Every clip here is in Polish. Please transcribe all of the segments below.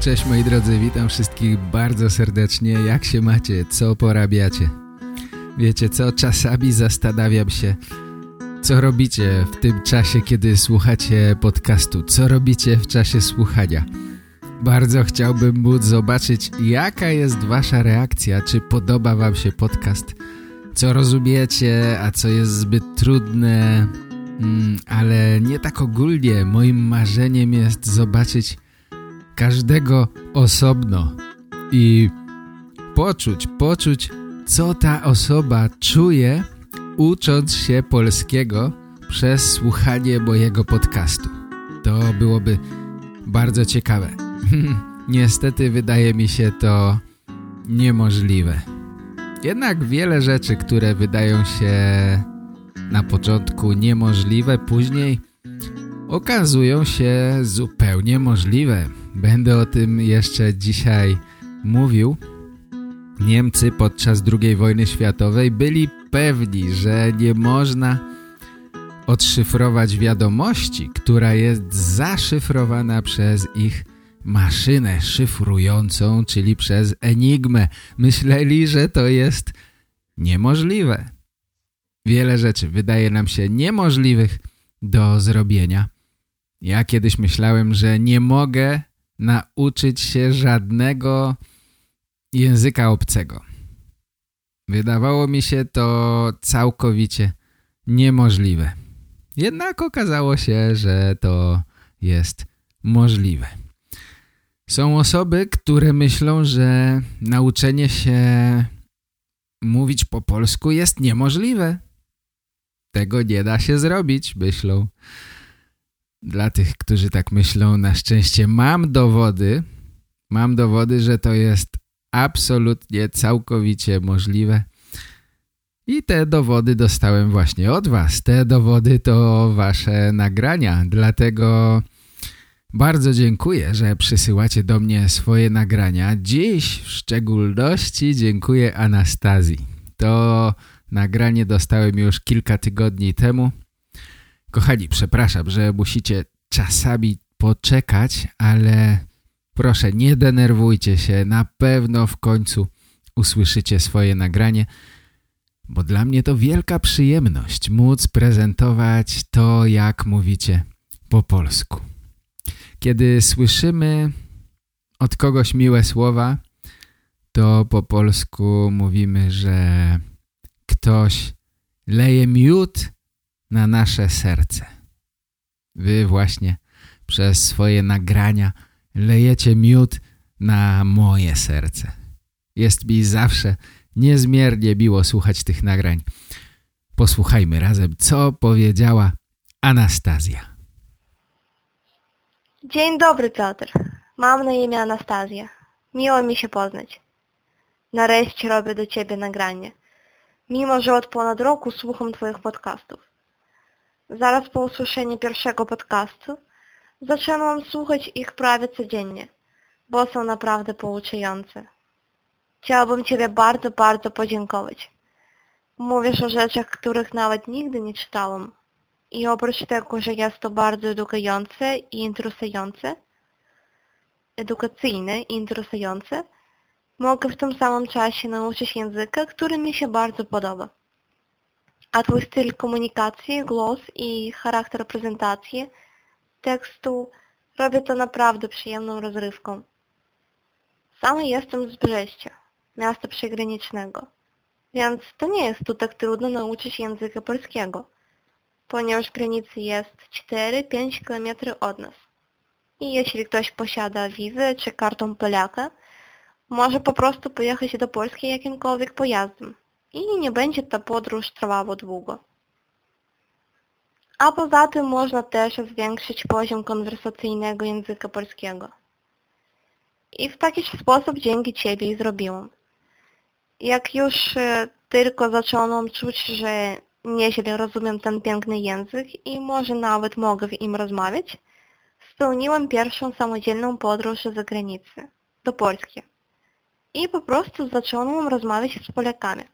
Cześć moi drodzy, witam wszystkich bardzo serdecznie. Jak się macie? Co porabiacie? Wiecie co? Czasami zastanawiam się, co robicie w tym czasie, kiedy słuchacie podcastu? Co robicie w czasie słuchania? Bardzo chciałbym móc zobaczyć, jaka jest wasza reakcja, czy podoba wam się podcast, co rozumiecie, a co jest zbyt trudne, mm, ale nie tak ogólnie. Moim marzeniem jest zobaczyć każdego osobno i poczuć, poczuć, co ta osoba czuje, ucząc się polskiego przez słuchanie mojego podcastu. To byłoby bardzo ciekawe. Niestety wydaje mi się to niemożliwe. Jednak wiele rzeczy, które wydają się na początku niemożliwe, później okazują się zupełnie możliwe. Będę o tym jeszcze dzisiaj mówił. Niemcy podczas II wojny światowej byli pewni, że nie można odszyfrować wiadomości, która jest zaszyfrowana przez ich maszynę szyfrującą, czyli przez enigmę. Myśleli, że to jest niemożliwe. Wiele rzeczy wydaje nam się niemożliwych do zrobienia. Ja kiedyś myślałem, że nie mogę nauczyć się żadnego języka obcego. Wydawało mi się to całkowicie niemożliwe. Jednak okazało się, że to jest możliwe. Są osoby, które myślą, że nauczenie się mówić po polsku jest niemożliwe. Tego nie da się zrobić, myślą. Dla tych, którzy tak myślą, na szczęście mam dowody, mam dowody, że to jest absolutnie, całkowicie możliwe. I te dowody dostałem właśnie od was. Te dowody to wasze nagrania, dlatego bardzo dziękuję, że przysyłacie do mnie swoje nagrania. Dziś w szczególności dziękuję Anastazji. To nagranie dostałem już kilka tygodni temu. Kochani, przepraszam, że musicie czasami poczekać, ale proszę nie denerwujcie się. Na pewno w końcu usłyszycie swoje nagranie, bo dla mnie to wielka przyjemność móc prezentować to, jak mówicie po polsku. Kiedy słyszymy od kogoś miłe słowa, to po polsku mówimy, że ktoś leje miód na nasze serce. Wy właśnie przez swoje nagrania lejecie miód na moje serce. Jest mi zawsze niezmiernie miło słuchać tych nagrań. Posłuchajmy razem, co powiedziała Anastazja. Dzień dobry, Piotr. Mam na imię Anastazja. Miło mi się poznać. Nareszcie robię do Ciebie nagranie. Mimo, że od ponad roku słucham Twoich podcastów. Zaraz po usłyszeniu pierwszego podcastu zaczęłam słuchać ich prawie codziennie, bo są naprawdę pouczające. Chciałabym Ciebie bardzo, bardzo podziękować. Mówisz o rzeczach, których nawet nigdy nie czytałam. I oprócz tego, że jest to bardzo edukujące i interesujące, edukacyjne i interesujące, mogę w tym samym czasie nauczyć języka, który mi się bardzo podoba. A Twój styl komunikacji, głos i charakter prezentacji tekstu robię to naprawdę przyjemną rozrywką. Sama jestem z Brześcia, miasta przygranicznego, więc to nie jest tu tak trudno nauczyć języka polskiego ponieważ granicy jest 4-5 km od nas. I jeśli ktoś posiada wizę czy kartę Polaka, może po prostu pojechać do Polski jakimkolwiek pojazdem i nie będzie ta podróż trwała długo. A poza tym można też zwiększyć poziom konwersacyjnego języka polskiego. I w taki sposób dzięki Ciebie zrobiłam. Jak już e, tylko zaczęłam czuć, że nieźle rozumiem ten piękny język i może nawet mogę w nim rozmawiać, spełniłam pierwszą samodzielną podróż za granicę, do Polski. I po prostu zaczęłam rozmawiać z Polakami.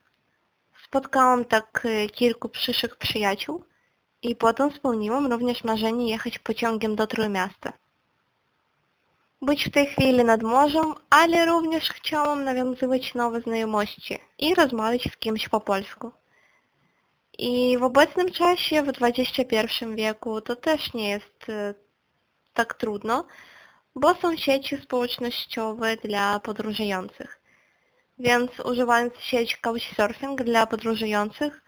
Spotkałam tak e, kilku przyszłych przyjaciół i potem spełniłam również marzenie jechać pociągiem do Trójmiasta. Być w tej chwili nad morzem, ale również chciałam nawiązywać nowe znajomości i rozmawiać z kimś po polsku. I w obecnym czasie, w XXI wieku, to też nie jest e, tak trudno, bo są sieci społecznościowe dla podróżujących. Więc używając sieci Couchsurfing dla podróżujących,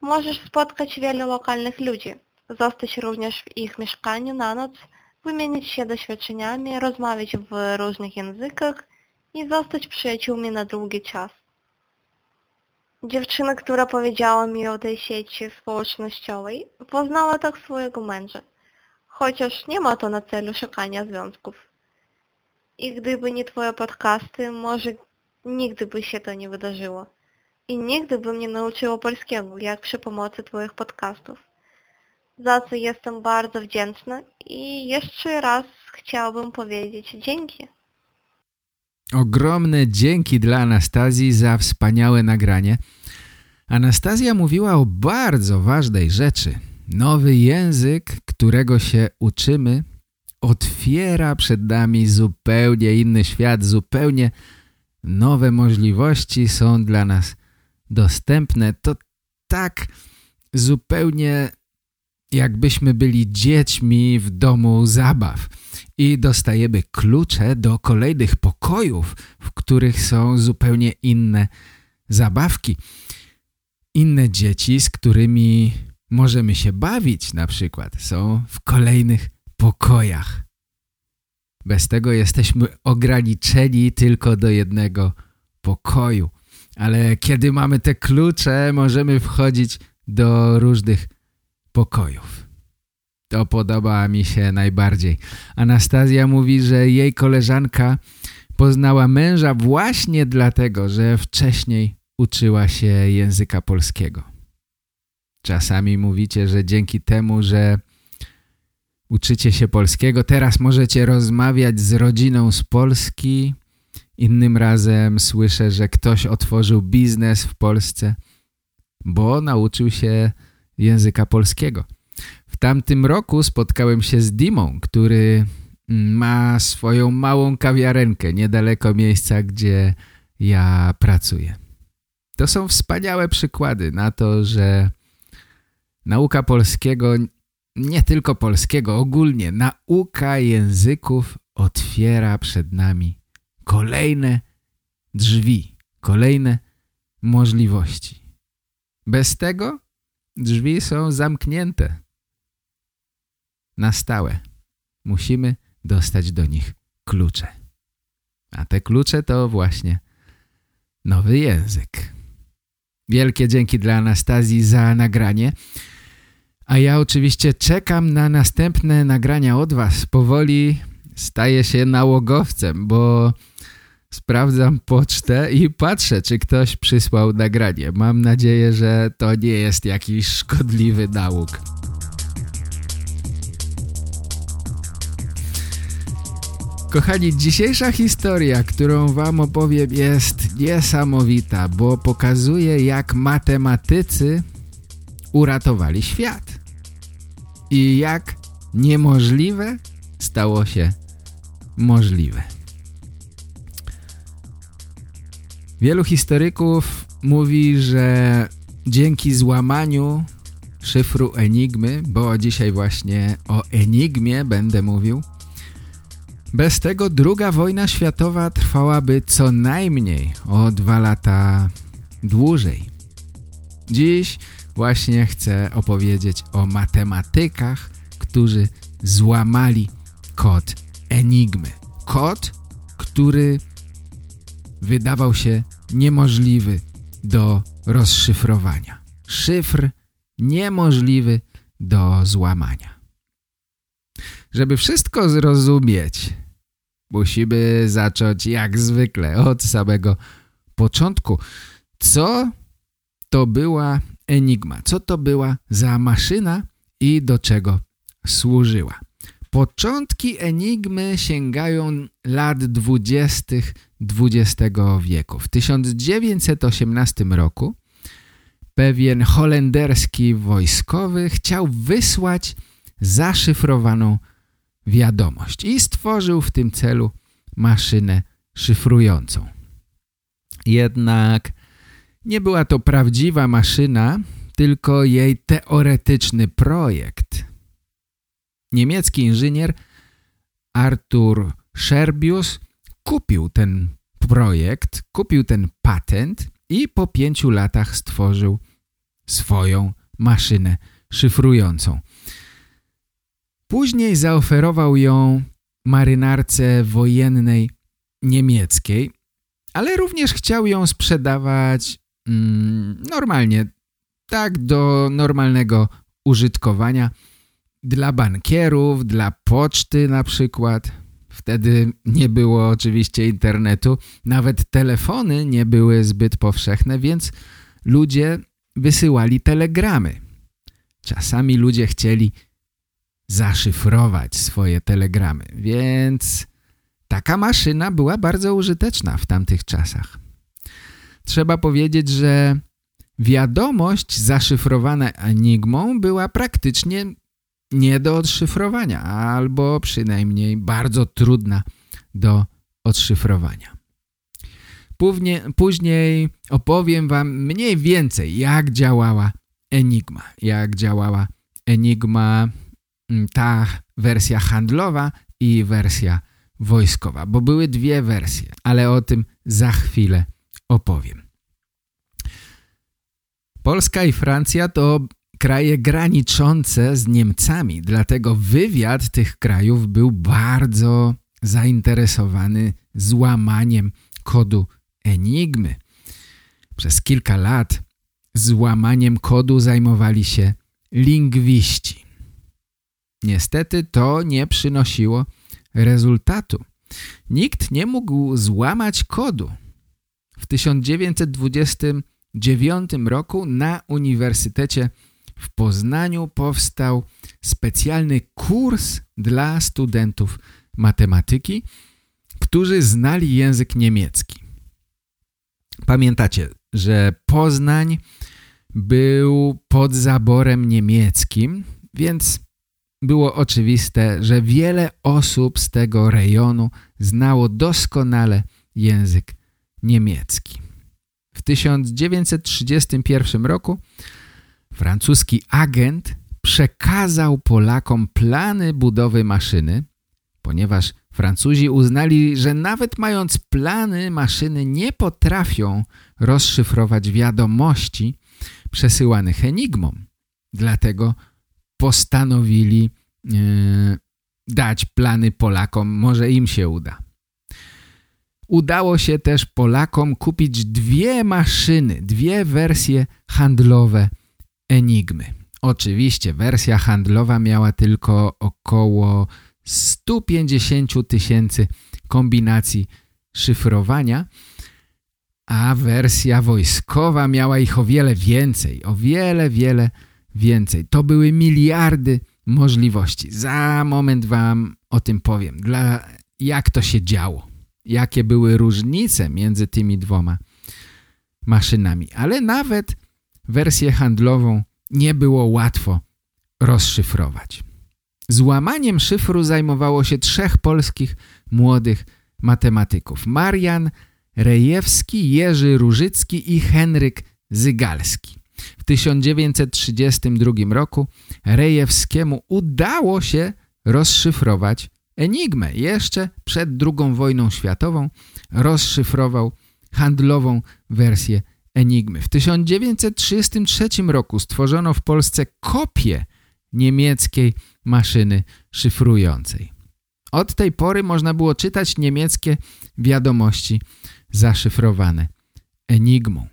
możesz spotkać wielu lokalnych ludzi, zostać również w ich mieszkaniu na noc, wymienić się doświadczeniami, rozmawiać w różnych językach i zostać przyjaciółmi na długi czas. Dziewczyna, która powiedziała mi o tej sieci społecznościowej, poznała tak swojego męża, chociaż nie ma to na celu szukania związków. I gdyby nie twoje podcasty, może nigdy by się to nie wydarzyło. I nigdy bym nie nauczyła polskiego, jak przy pomocy twoich podcastów. Za co jestem bardzo wdzięczna i jeszcze raz chciałabym powiedzieć dzięki. Ogromne dzięki dla Anastazji za wspaniałe nagranie. Anastazja mówiła o bardzo ważnej rzeczy. Nowy język, którego się uczymy, otwiera przed nami zupełnie inny świat, zupełnie nowe możliwości są dla nas dostępne. To tak zupełnie jakbyśmy byli dziećmi w domu zabaw i dostajemy klucze do kolejnych pokojów, w których są zupełnie inne zabawki. Inne dzieci, z którymi możemy się bawić na przykład, są w kolejnych pokojach. Bez tego jesteśmy ograniczeni tylko do jednego pokoju. Ale kiedy mamy te klucze, możemy wchodzić do różnych pokojów. To podoba mi się najbardziej. Anastazja mówi, że jej koleżanka poznała męża właśnie dlatego, że wcześniej uczyła się języka polskiego. Czasami mówicie, że dzięki temu, że uczycie się polskiego, teraz możecie rozmawiać z rodziną z Polski. Innym razem słyszę, że ktoś otworzył biznes w Polsce, bo nauczył się języka polskiego. W tamtym roku spotkałem się z Dimą, który ma swoją małą kawiarenkę niedaleko miejsca, gdzie ja pracuję. To są wspaniałe przykłady na to, że nauka polskiego, nie tylko polskiego, ogólnie nauka języków otwiera przed nami kolejne drzwi, kolejne możliwości. Bez tego Drzwi są zamknięte. Na stałe. Musimy dostać do nich klucze. A te klucze to właśnie nowy język. Wielkie dzięki dla Anastazji za nagranie. A ja oczywiście czekam na następne nagrania od Was. Powoli staję się nałogowcem, bo Sprawdzam pocztę i patrzę, czy ktoś przysłał nagranie. Mam nadzieję, że to nie jest jakiś szkodliwy nałóg. Kochani, dzisiejsza historia, którą wam opowiem jest niesamowita, bo pokazuje jak matematycy uratowali świat. I jak niemożliwe stało się możliwe. Wielu historyków mówi, że dzięki złamaniu szyfru Enigmy, bo dzisiaj właśnie o Enigmie będę mówił, bez tego druga wojna światowa trwałaby co najmniej o dwa lata dłużej. Dziś właśnie chcę opowiedzieć o matematykach, którzy złamali kod Enigmy. Kod, który wydawał się niemożliwy do rozszyfrowania. Szyfr niemożliwy do złamania. Żeby wszystko zrozumieć, musimy zacząć jak zwykle od samego początku, co to była Enigma, co to była za maszyna i do czego służyła. Początki Enigmy sięgają lat dwudziestych XX wieku. W 1918 roku pewien holenderski wojskowy chciał wysłać zaszyfrowaną wiadomość i stworzył w tym celu maszynę szyfrującą. Jednak nie była to prawdziwa maszyna, tylko jej teoretyczny projekt. Niemiecki inżynier Arthur Scherbius kupił ten projekt, kupił ten patent i po pięciu latach stworzył swoją maszynę szyfrującą. Później zaoferował ją marynarce wojennej niemieckiej, ale również chciał ją sprzedawać mm, normalnie, tak do normalnego użytkowania dla bankierów, dla poczty na przykład. Wtedy nie było oczywiście internetu, nawet telefony nie były zbyt powszechne, więc ludzie wysyłali telegramy. Czasami ludzie chcieli zaszyfrować swoje telegramy, więc taka maszyna była bardzo użyteczna w tamtych czasach. Trzeba powiedzieć, że wiadomość zaszyfrowana enigmą była praktycznie nie do odszyfrowania, albo przynajmniej bardzo trudna do odszyfrowania. Później, opowiem Wam mniej więcej, jak działała Enigma, jak działała Enigma mm, ta wersja handlowa i wersja wojskowa, bo były dwie wersje, ale o tym za chwilę opowiem. Polska i Francja to kraje graniczące z Niemcami, dlatego wywiad tych krajów był bardzo zainteresowany złamaniem kodu Enigmy. Przez kilka lat złamaniem kodu zajmowali się lingwiści. Niestety to nie przynosiło rezultatu. Nikt nie mógł złamać kodu. W 1929 roku na Uniwersytecie w Poznaniu powstał specjalny kurs dla studentów matematyki, którzy znali język niemiecki. Pamiętacie, że Poznań był pod zaborem niemieckim, więc było oczywiste, że wiele osób z tego rejonu znało doskonale język niemiecki. W 1931 roku francuski agent przekazał Polakom plany budowy maszyny, ponieważ Francuzi uznali, że nawet mając plany, maszyny nie potrafią rozszyfrować wiadomości przesyłanych enigmą. Dlatego postanowili e, dać plany Polakom, może im się uda. Udało się też Polakom kupić dwie maszyny, dwie wersje handlowe Enigmy. Oczywiście wersja handlowa miała tylko około 150 tysięcy kombinacji szyfrowania, a wersja wojskowa miała ich o wiele więcej, o wiele, wiele więcej. To były miliardy możliwości. Za moment wam o tym powiem, dla, jak to się działo, jakie były różnice między tymi dwoma maszynami. Ale nawet wersję handlową nie było łatwo rozszyfrować. Złamaniem szyfru zajmowało się trzech polskich młodych matematyków. Marian Rejewski, Jerzy Różycki i Henryk Zygalski. W 1932 roku Rejewskiemu udało się rozszyfrować Enigmę. Jeszcze przed II wojną światową rozszyfrował handlową wersję Enigmy. W 1933 roku stworzono w Polsce kopię niemieckiej maszyny szyfrującej. Od tej pory można było czytać niemieckie wiadomości zaszyfrowane enigmą.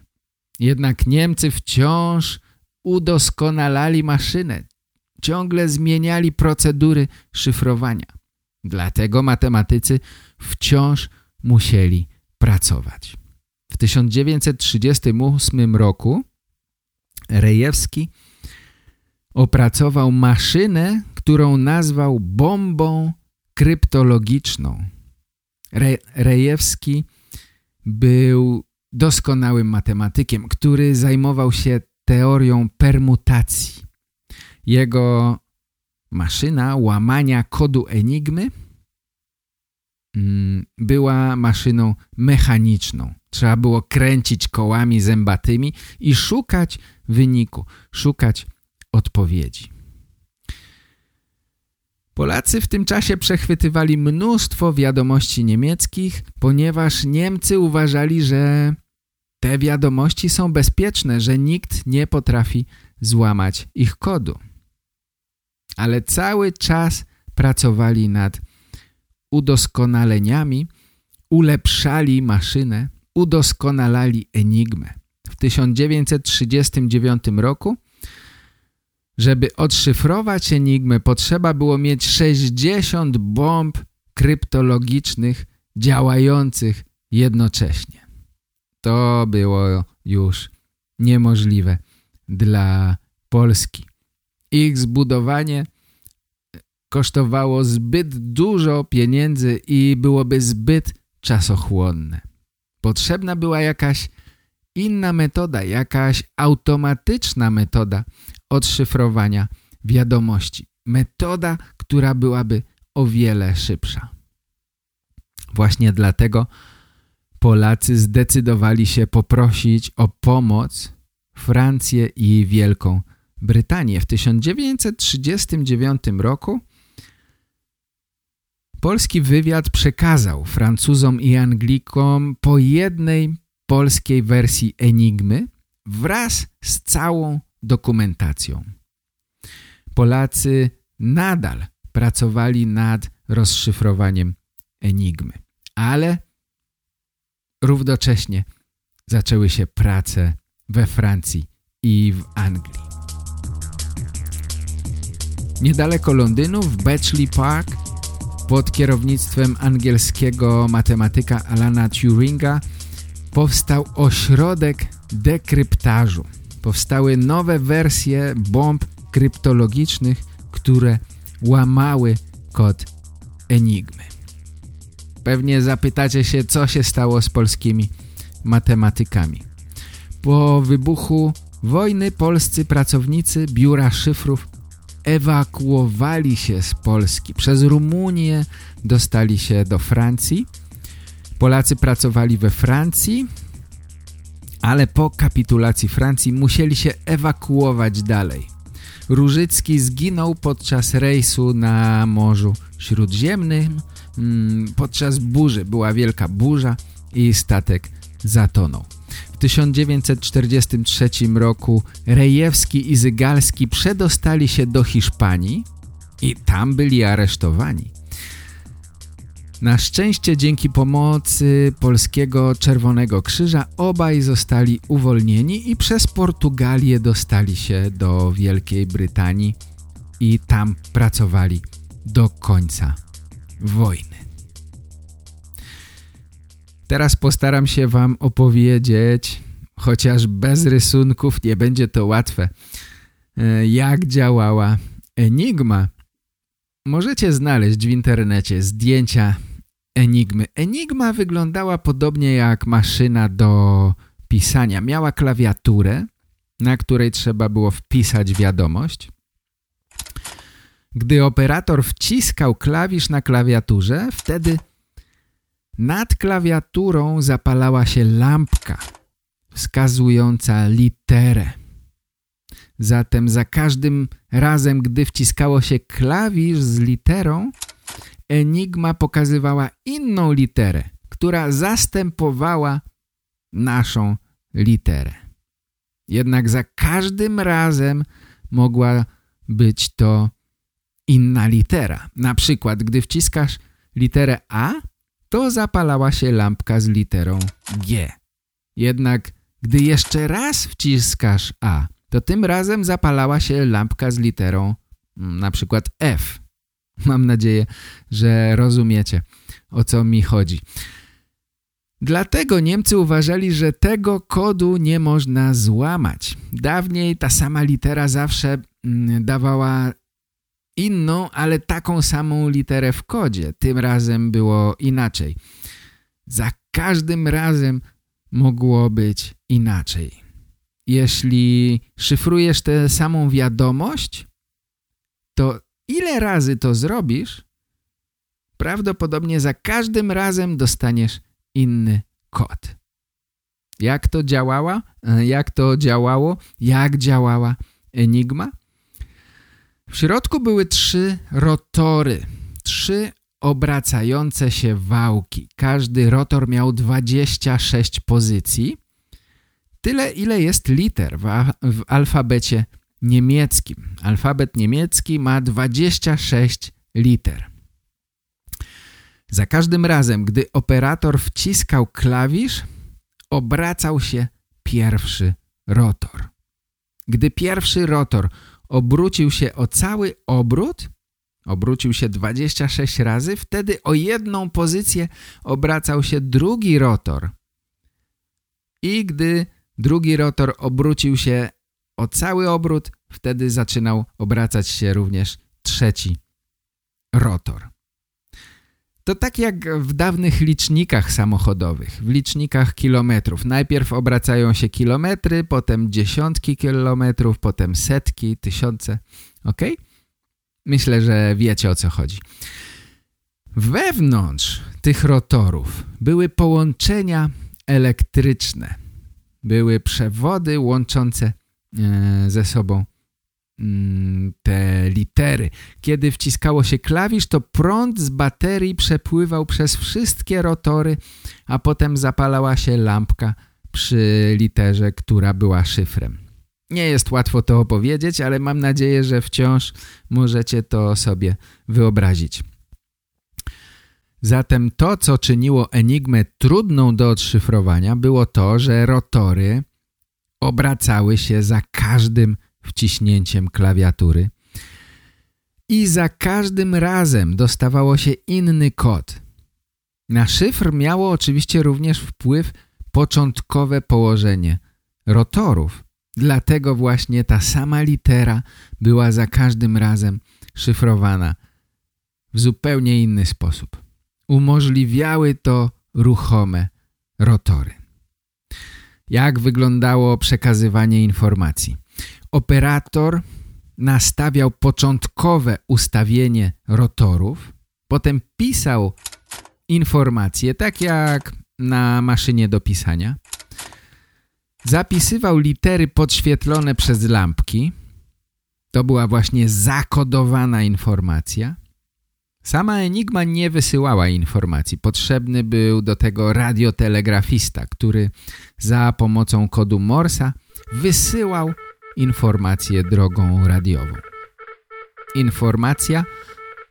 Jednak Niemcy wciąż udoskonalali maszynę, ciągle zmieniali procedury szyfrowania. Dlatego matematycy wciąż musieli pracować. W 1938 roku Rejewski opracował maszynę, którą nazwał bombą kryptologiczną. Re Rejewski był doskonałym matematykiem, który zajmował się teorią permutacji. Jego maszyna łamania kodu Enigmy mm, była maszyną mechaniczną. Trzeba było kręcić kołami zębatymi i szukać wyniku, szukać odpowiedzi. Polacy w tym czasie przechwytywali mnóstwo wiadomości niemieckich, ponieważ Niemcy uważali, że te wiadomości są bezpieczne, że nikt nie potrafi złamać ich kodu. Ale cały czas pracowali nad udoskonaleniami, ulepszali maszynę, udoskonalali enigmę. W 1939 roku żeby odszyfrować enigmę potrzeba było mieć 60 bomb kryptologicznych działających jednocześnie. To było już niemożliwe dla Polski. Ich zbudowanie kosztowało zbyt dużo pieniędzy i byłoby zbyt czasochłonne. Potrzebna była jakaś inna metoda, jakaś automatyczna metoda odszyfrowania wiadomości. Metoda, która byłaby o wiele szybsza. Właśnie dlatego Polacy zdecydowali się poprosić o pomoc Francję i Wielką Brytanię. W 1939 roku polski wywiad przekazał Francuzom i Anglikom po jednej polskiej wersji Enigmy wraz z całą dokumentacją. Polacy nadal pracowali nad rozszyfrowaniem Enigmy, ale równocześnie zaczęły się prace we Francji i w Anglii. Niedaleko Londynu w Bletchley Park pod kierownictwem angielskiego matematyka Alana Turinga powstał ośrodek dekryptażu. Powstały nowe wersje bomb kryptologicznych, które łamały kod Enigmy. Pewnie zapytacie się, co się stało z polskimi matematykami. Po wybuchu wojny polscy pracownicy biura szyfrów ewakuowali się z Polski. Przez Rumunię dostali się do Francji. Polacy pracowali we Francji, ale po kapitulacji Francji musieli się ewakuować dalej. Różycki zginął podczas rejsu na Morzu Śródziemnym. Mm, podczas burzy była wielka burza i statek zatonął. W 1943 roku Rejewski i Zygalski przedostali się do Hiszpanii i tam byli aresztowani. Na szczęście dzięki pomocy Polskiego Czerwonego Krzyża obaj zostali uwolnieni i przez Portugalię dostali się do Wielkiej Brytanii i tam pracowali do końca wojny. Teraz postaram się Wam opowiedzieć, chociaż bez rysunków nie będzie to łatwe, e, jak działała Enigma. Możecie znaleźć w internecie zdjęcia Enigmy. Enigma wyglądała podobnie jak maszyna do pisania. Miała klawiaturę, na której trzeba było wpisać wiadomość. Gdy operator wciskał klawisz na klawiaturze, wtedy nad klawiaturą zapalała się lampka wskazująca literę. Zatem za każdym razem, gdy wciskało się klawisz z literą, Enigma pokazywała inną literę, która zastępowała naszą literę. Jednak za każdym razem mogła być to inna litera. Na przykład, gdy wciskasz literę A, to zapalała się lampka z literą G. Jednak gdy jeszcze raz wciskasz A, to tym razem zapalała się lampka z literą mm, na przykład F. Mam nadzieję, że rozumiecie, o co mi chodzi. Dlatego Niemcy uważali, że tego kodu nie można złamać. Dawniej ta sama litera zawsze mm, dawała inną, ale taką samą literę w kodzie. Tym razem było inaczej. Za każdym razem mogło być inaczej. Jeśli szyfrujesz tę samą wiadomość, to ile razy to zrobisz, prawdopodobnie za każdym razem dostaniesz inny kod. Jak to działała? E, jak to działało? Jak działała Enigma? W środku były trzy rotory, trzy obracające się wałki. Każdy rotor miał 26 pozycji. Tyle, ile jest liter w, w alfabecie niemieckim. Alfabet niemiecki ma 26 liter. Za każdym razem, gdy operator wciskał klawisz, obracał się pierwszy rotor. Gdy pierwszy rotor obrócił się o cały obrót, obrócił się 26 razy, wtedy o jedną pozycję obracał się drugi rotor. I gdy drugi rotor obrócił się o cały obrót, wtedy zaczynał obracać się również trzeci rotor. To tak jak w dawnych licznikach samochodowych, w licznikach kilometrów. Najpierw obracają się kilometry, potem dziesiątki kilometrów, potem setki, tysiące. Ok? Myślę, że wiecie o co chodzi. Wewnątrz tych rotorów były połączenia elektryczne. Były przewody łączące e, ze sobą te litery. Kiedy wciskało się klawisz, to prąd z baterii przepływał przez wszystkie rotory, a potem zapalała się lampka przy literze, która była szyfrem. Nie jest łatwo to opowiedzieć, ale mam nadzieję, że wciąż możecie to sobie wyobrazić. Zatem to, co czyniło Enigmę trudną do odszyfrowania, było to, że rotory obracały się za każdym wciśnięciem klawiatury i za każdym razem dostawało się inny kod. Na szyfr miało oczywiście również wpływ początkowe położenie rotorów. Dlatego właśnie ta sama litera była za każdym razem szyfrowana w zupełnie inny sposób. Umożliwiały to ruchome rotory. Jak wyglądało przekazywanie informacji? Operator nastawiał początkowe ustawienie rotorów, potem pisał informacje, tak jak na maszynie do pisania, zapisywał litery podświetlone przez lampki, to była właśnie zakodowana informacja. Sama Enigma nie wysyłała informacji. Potrzebny był do tego radiotelegrafista, który za pomocą kodu Morsa wysyłał informację drogą radiową. Informacja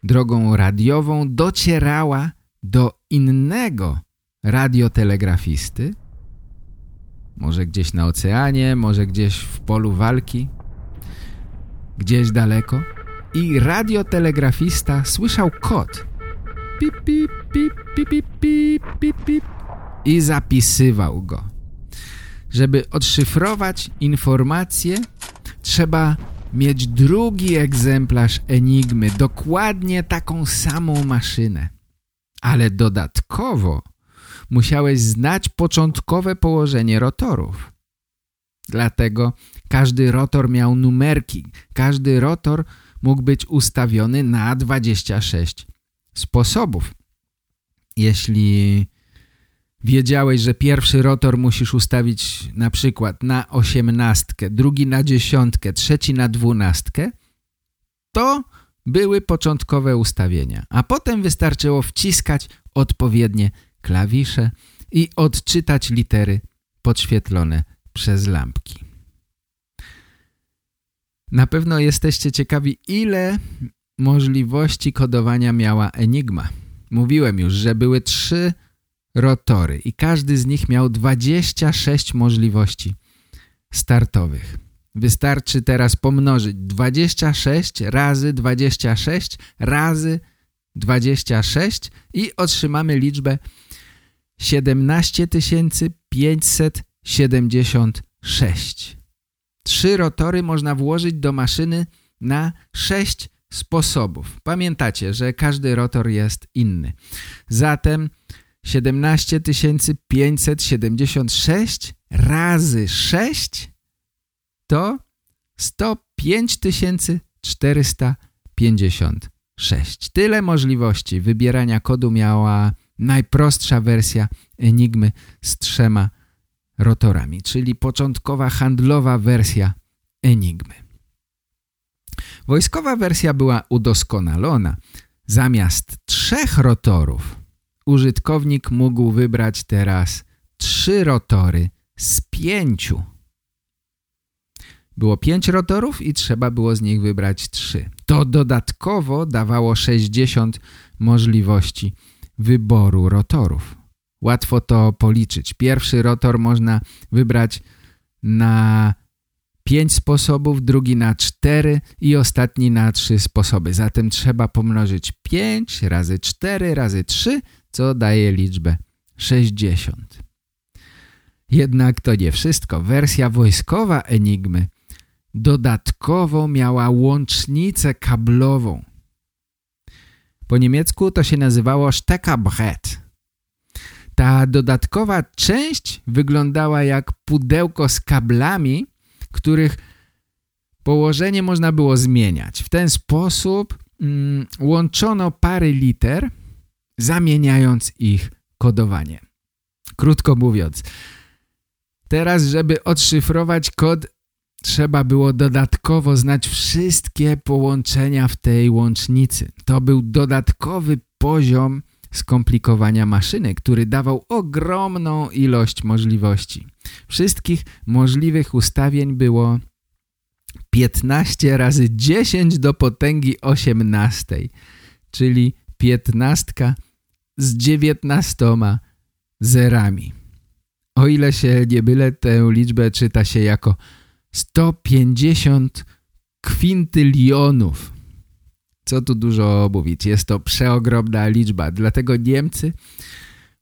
drogą radiową docierała do innego radiotelegrafisty, może gdzieś na oceanie, może gdzieś w polu walki, gdzieś daleko i radiotelegrafista słyszał pip, pip, pip, pip, pip, pip, pip, pip i zapisywał go. Żeby odszyfrować informację, trzeba mieć drugi egzemplarz Enigmy, dokładnie taką samą maszynę. Ale dodatkowo musiałeś znać początkowe położenie rotorów. Dlatego każdy rotor miał numerki. Każdy rotor mógł być ustawiony na 26 sposobów. Jeśli wiedziałeś, że pierwszy rotor musisz ustawić na przykład na osiemnastkę, drugi na dziesiątkę, trzeci na dwunastkę, to były początkowe ustawienia. A potem wystarczyło wciskać odpowiednie klawisze i odczytać litery podświetlone przez lampki. Na pewno jesteście ciekawi, ile możliwości kodowania miała Enigma. Mówiłem już, że były trzy rotory i każdy z nich miał 26 możliwości startowych. Wystarczy teraz pomnożyć 26 razy 26 razy 26 i otrzymamy liczbę 17 576. Trzy rotory można włożyć do maszyny na sześć sposobów. Pamiętacie, że każdy rotor jest inny. Zatem 17 576 razy 6 to 105 456. Tyle możliwości wybierania kodu miała najprostsza wersja Enigmy z trzema rotorami, czyli początkowa handlowa wersja Enigmy. Wojskowa wersja była udoskonalona. Zamiast trzech rotorów użytkownik mógł wybrać teraz trzy rotory z pięciu. Było pięć rotorów i trzeba było z nich wybrać trzy. To dodatkowo dawało 60 możliwości wyboru rotorów. Łatwo to policzyć. Pierwszy rotor można wybrać na pięć sposobów, drugi na cztery i ostatni na trzy sposoby. Zatem trzeba pomnożyć 5 razy 4 razy 3, co daje liczbę 60. Jednak to nie wszystko. Wersja wojskowa Enigmy dodatkowo miała łącznicę kablową. Po niemiecku to się nazywało Steckerbrett. Ta dodatkowa część wyglądała jak pudełko z kablami, których położenie można było zmieniać. W ten sposób mm, łączono pary liter, zamieniając ich kodowanie. Krótko mówiąc, teraz żeby odszyfrować kod trzeba było dodatkowo znać wszystkie połączenia w tej łącznicy. To był dodatkowy poziom skomplikowania maszyny, który dawał ogromną ilość możliwości. Wszystkich możliwych ustawień było 15 razy 10 do potęgi 18, czyli 15 z 19 zerami. O ile się nie byle tę liczbę czyta się jako 150 kwintylionów. Co tu dużo mówić, jest to przeogromna liczba, dlatego Niemcy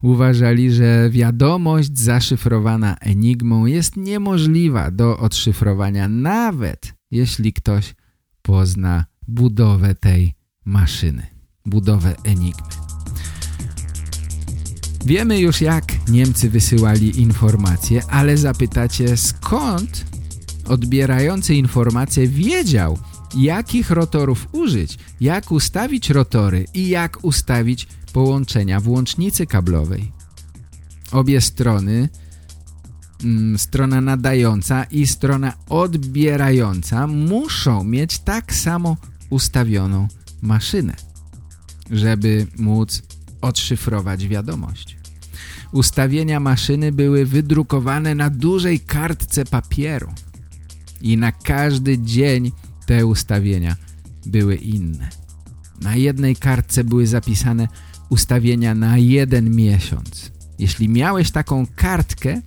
uważali, że wiadomość zaszyfrowana enigmą jest niemożliwa do odszyfrowania, nawet jeśli ktoś pozna budowę tej maszyny, budowę enigmy. Wiemy już jak Niemcy wysyłali informacje, ale zapytacie skąd odbierający informacje wiedział, jakich rotorów użyć, jak ustawić rotory i jak ustawić połączenia w łącznicy kablowej. Obie strony, mm, strona nadająca i strona odbierająca muszą mieć tak samo ustawioną maszynę, żeby móc odszyfrować wiadomość. Ustawienia maszyny były wydrukowane na dużej kartce papieru i na każdy dzień te ustawienia były inne. Na jednej kartce były zapisane ustawienia na jeden miesiąc. Jeśli miałeś taką kartkę,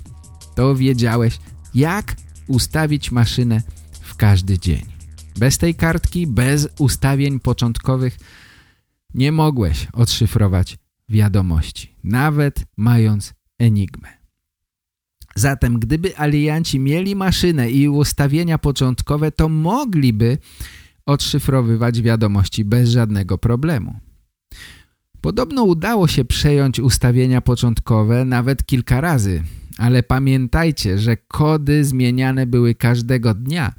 to wiedziałeś, jak ustawić maszynę w każdy dzień. Bez tej kartki, bez ustawień początkowych nie mogłeś odszyfrować wiadomości, nawet mając enigmę. Zatem gdyby alianci mieli maszynę i ustawienia początkowe, to mogliby odszyfrowywać wiadomości bez żadnego problemu. Podobno udało się przejąć ustawienia początkowe nawet kilka razy, ale pamiętajcie, że kody zmieniane były każdego dnia,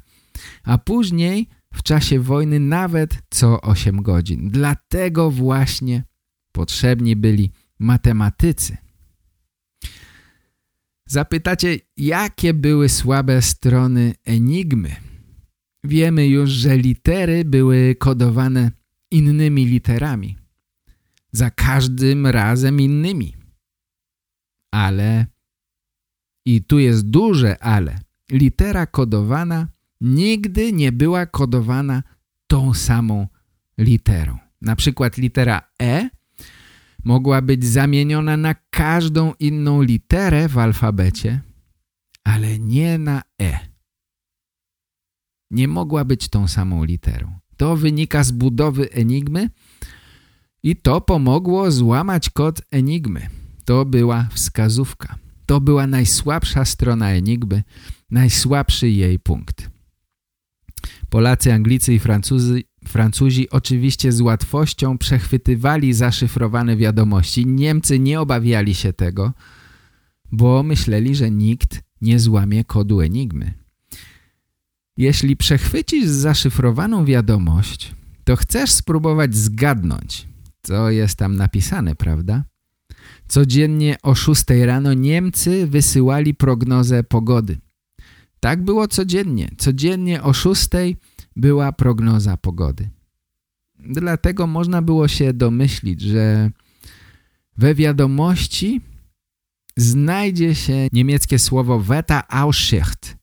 a później w czasie wojny nawet co 8 godzin. Dlatego właśnie potrzebni byli matematycy. Zapytacie, jakie były słabe strony Enigmy? Wiemy już, że litery były kodowane innymi literami. Za każdym razem innymi. Ale, i tu jest duże ale, litera kodowana nigdy nie była kodowana tą samą literą. Na przykład litera E mogła być zamieniona na każdą inną literę w alfabecie, ale nie na E. Nie mogła być tą samą literą. To wynika z budowy enigmy i to pomogło złamać kod enigmy. to była wskazówka. To była najsłabsza strona Enigmy, najsłabszy jej punkt. Polacy, Anglicy i Francuzy, Francuzi oczywiście z łatwością przechwytywali zaszyfrowane wiadomości. Niemcy nie obawiali się tego, bo myśleli, że nikt nie złamie kodu Enigmy. Jeśli przechwycisz zaszyfrowaną wiadomość, to chcesz spróbować zgadnąć, co jest tam napisane, prawda? Codziennie o 6 rano Niemcy wysyłali prognozę pogody. Tak było codziennie. Codziennie o 6 była prognoza pogody. Dlatego można było się domyślić, że we wiadomości znajdzie się niemieckie słowo Wetteraussicht,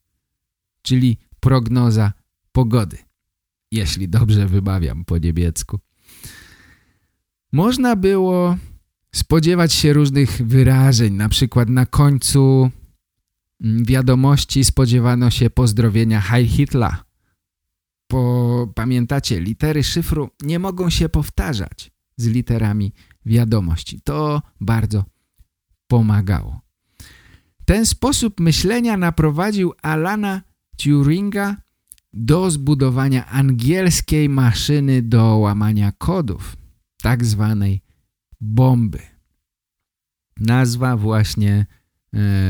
czyli prognoza pogody, jeśli dobrze wymawiam po niemiecku. Można było spodziewać się różnych wyrażeń, na przykład na końcu wiadomości spodziewano się pozdrowienia Heil Hitler. Po, pamiętacie, litery szyfru nie mogą się powtarzać z literami wiadomości. To bardzo pomagało. Ten sposób myślenia naprowadził Alana Turinga do zbudowania angielskiej maszyny do łamania kodów, tak zwanej bomby. Nazwa właśnie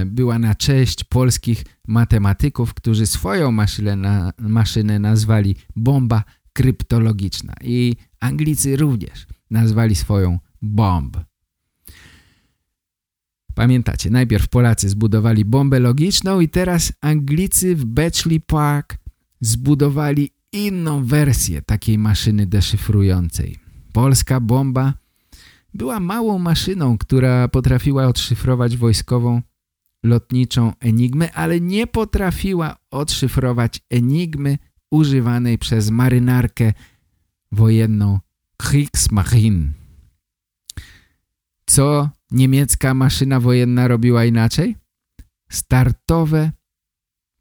była na cześć polskich matematyków, którzy swoją maszynę, maszynę nazwali bomba kryptologiczna i Anglicy również nazwali swoją bomb. Pamiętacie, najpierw Polacy zbudowali bombę logiczną i teraz Anglicy w Bletchley Park zbudowali inną wersję takiej maszyny deszyfrującej. Polska bomba była małą maszyną, która potrafiła odszyfrować wojskową lotniczą enigmę, ale nie potrafiła odszyfrować enigmy używanej przez marynarkę wojenną Kriegsmarine. Co niemiecka maszyna wojenna robiła inaczej? Startowe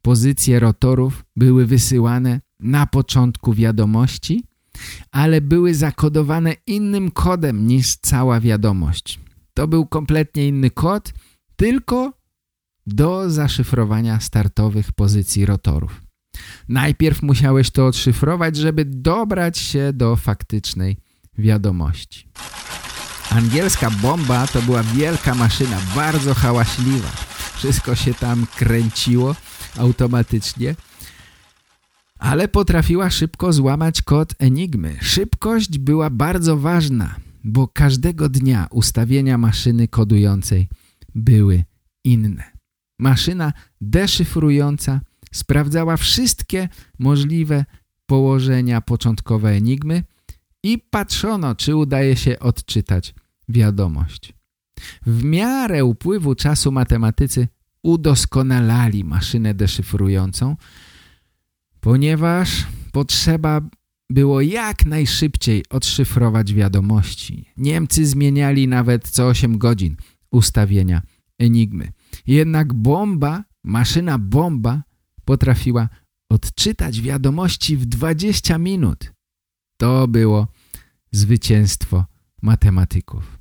pozycje rotorów były wysyłane na początku wiadomości, ale były zakodowane innym kodem niż cała wiadomość. To był kompletnie inny kod, tylko do zaszyfrowania startowych pozycji rotorów. Najpierw musiałeś to odszyfrować, żeby dobrać się do faktycznej wiadomości. Angielska bomba to była wielka maszyna, bardzo hałaśliwa. Wszystko się tam kręciło automatycznie, ale potrafiła szybko złamać kod Enigmy. Szybkość była bardzo ważna, bo każdego dnia ustawienia maszyny kodującej były inne. Maszyna deszyfrująca sprawdzała wszystkie możliwe położenia początkowe Enigmy i patrzono, czy udaje się odczytać wiadomość. W miarę upływu czasu matematycy udoskonalali maszynę deszyfrującą, ponieważ potrzeba było jak najszybciej odszyfrować wiadomości. Niemcy zmieniali nawet co 8 godzin ustawienia enigmy. Jednak bomba, maszyna bomba potrafiła odczytać wiadomości w 20 minut. To było zwycięstwo matematyków.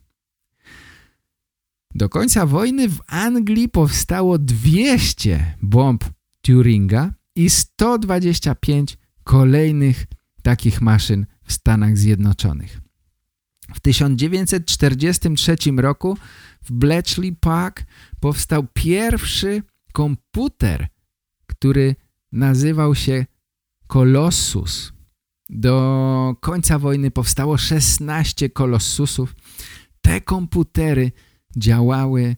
Do końca wojny w Anglii powstało 200 bomb Turinga i 125 kolejnych takich maszyn w Stanach Zjednoczonych. W 1943 roku w Bletchley Park powstał pierwszy komputer, który nazywał się Colossus. Do końca wojny powstało 16 Colossusów. Te komputery działały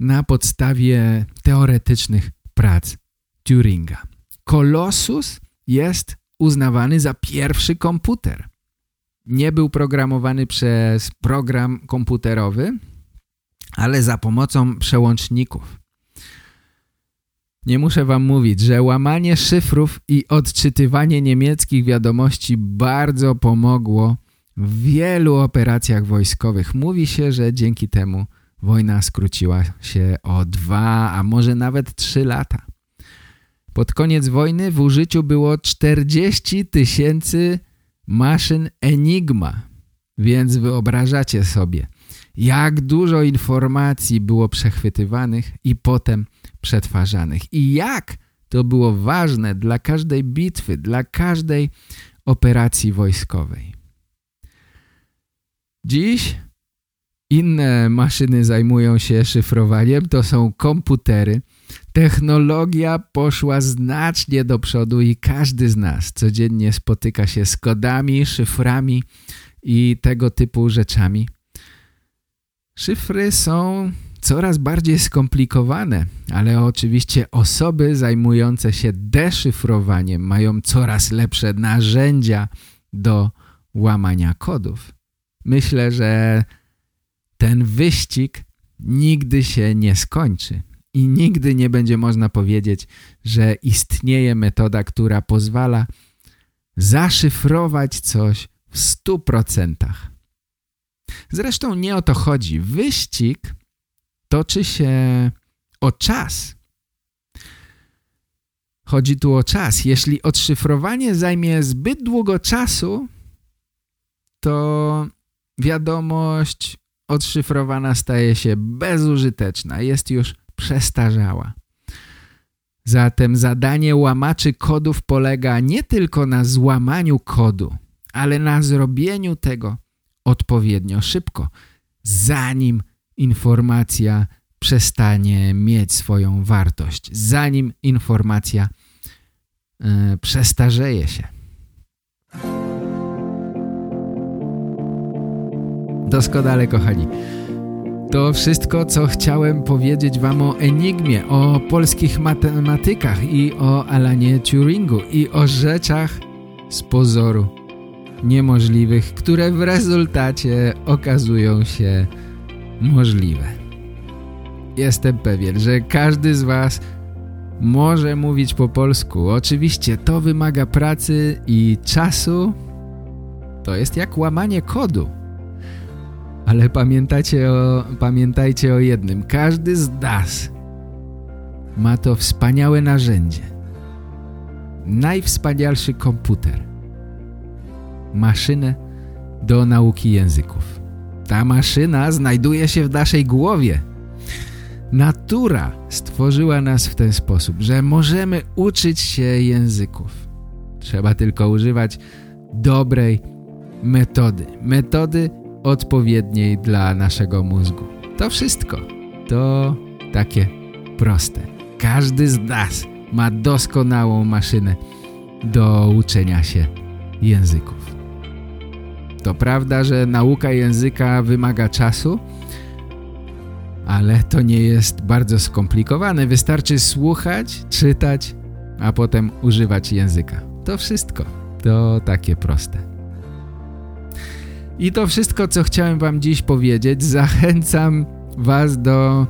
na podstawie teoretycznych prac Turinga. Colossus jest uznawany za pierwszy komputer. Nie był programowany przez program komputerowy, ale za pomocą przełączników. Nie muszę wam mówić, że łamanie szyfrów i odczytywanie niemieckich wiadomości bardzo pomogło w wielu operacjach wojskowych. Mówi się, że dzięki temu wojna skróciła się o dwa, a może nawet trzy lata. Pod koniec wojny w użyciu było 40 tysięcy maszyn Enigma, więc wyobrażacie sobie, jak dużo informacji było przechwytywanych i potem przetwarzanych i jak to było ważne dla każdej bitwy, dla każdej operacji wojskowej. Dziś inne maszyny zajmują się szyfrowaniem, to są komputery. Technologia poszła znacznie do przodu i każdy z nas codziennie spotyka się z kodami, szyframi i tego typu rzeczami. Szyfry są coraz bardziej skomplikowane, ale oczywiście osoby zajmujące się deszyfrowaniem mają coraz lepsze narzędzia do łamania kodów. Myślę, że ten wyścig nigdy się nie skończy i nigdy nie będzie można powiedzieć, że istnieje metoda, która pozwala zaszyfrować coś w stu procentach. Zresztą nie o to chodzi. Wyścig toczy się o czas. Chodzi tu o czas. Jeśli odszyfrowanie zajmie zbyt długo czasu, to wiadomość odszyfrowana staje się bezużyteczna, jest już przestarzała. Zatem zadanie łamaczy kodów polega nie tylko na złamaniu kodu, ale na zrobieniu tego odpowiednio szybko, zanim informacja przestanie mieć swoją wartość, zanim informacja y, przestarzeje się. Doskonale, kochani. To wszystko, co chciałem powiedzieć wam o Enigmie, o polskich matematykach i o Alanie Turingu i o rzeczach z pozoru niemożliwych, które w rezultacie okazują się możliwe. Jestem pewien, że każdy z was może mówić po polsku. Oczywiście to wymaga pracy i czasu. To jest jak łamanie kodu. Ale pamiętajcie o, pamiętajcie o jednym. Każdy z nas ma to wspaniałe narzędzie. Najwspanialszy komputer. Maszynę do nauki języków. Ta maszyna znajduje się w naszej głowie. Natura stworzyła nas w ten sposób, że możemy uczyć się języków. Trzeba tylko używać dobrej metody. Metody odpowiedniej dla naszego mózgu. To wszystko. To takie proste. Każdy z nas ma doskonałą maszynę do uczenia się języków. To prawda, że nauka języka wymaga czasu, ale to nie jest bardzo skomplikowane. Wystarczy słuchać, czytać, a potem używać języka. To wszystko. To takie proste. I to wszystko, co chciałem wam dziś powiedzieć. Zachęcam was do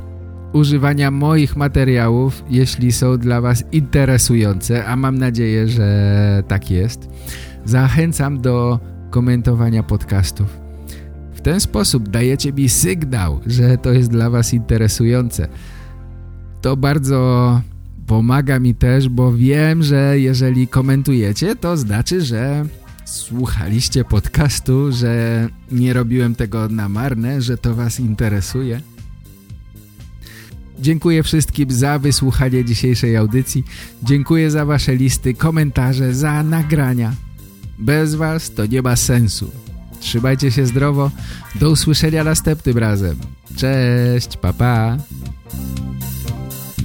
używania moich materiałów, jeśli są dla was interesujące, a mam nadzieję, że tak jest. Zachęcam do komentowania podcastów. W ten sposób dajecie mi sygnał, że to jest dla was interesujące. To bardzo pomaga mi też, bo wiem, że jeżeli komentujecie, to znaczy, że słuchaliście podcastu, że nie robiłem tego na marne, że to Was interesuje. Dziękuję wszystkim za wysłuchanie dzisiejszej audycji. Dziękuję za Wasze listy, komentarze, za nagrania. Bez Was to nie ma sensu. Trzymajcie się zdrowo. Do usłyszenia następnym razem. Cześć, papa. Pa.